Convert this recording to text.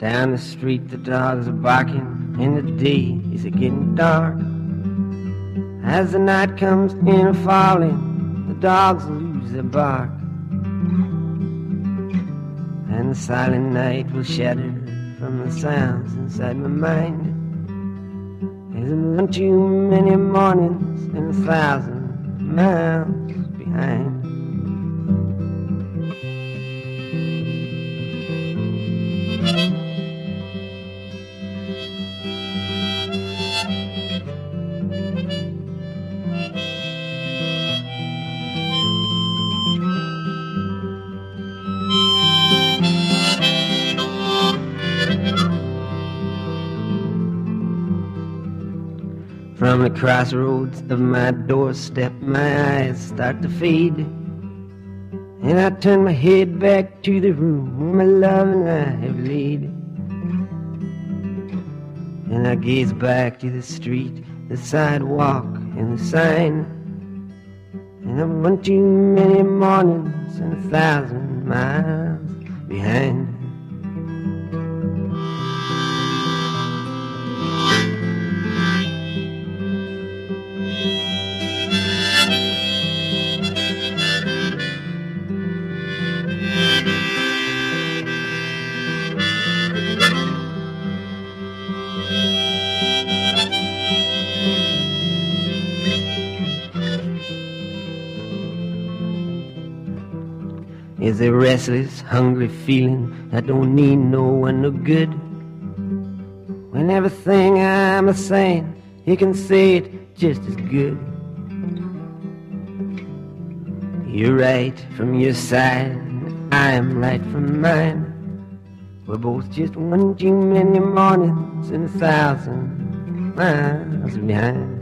Down the street the dogs are barking, and the day is getting dark. As the night comes in a falling, the dogs lose their bark. And the silent night will shatter from the sounds inside my mind. There's one too many mornings and a thousand miles behind. From the crossroads of my doorstep, my eyes start to fade. And I turn my head back to the room where my love and I have laid. And I gaze back to the street, the sidewalk, and the sign. And I'm one too many mornings and a thousand miles behind. Is a restless, hungry feeling that don't need no one no good. When everything I'm a saying, you can say it just as good. You're right from your side, I am right from mine. We're both just one too many mornings and a thousand miles behind.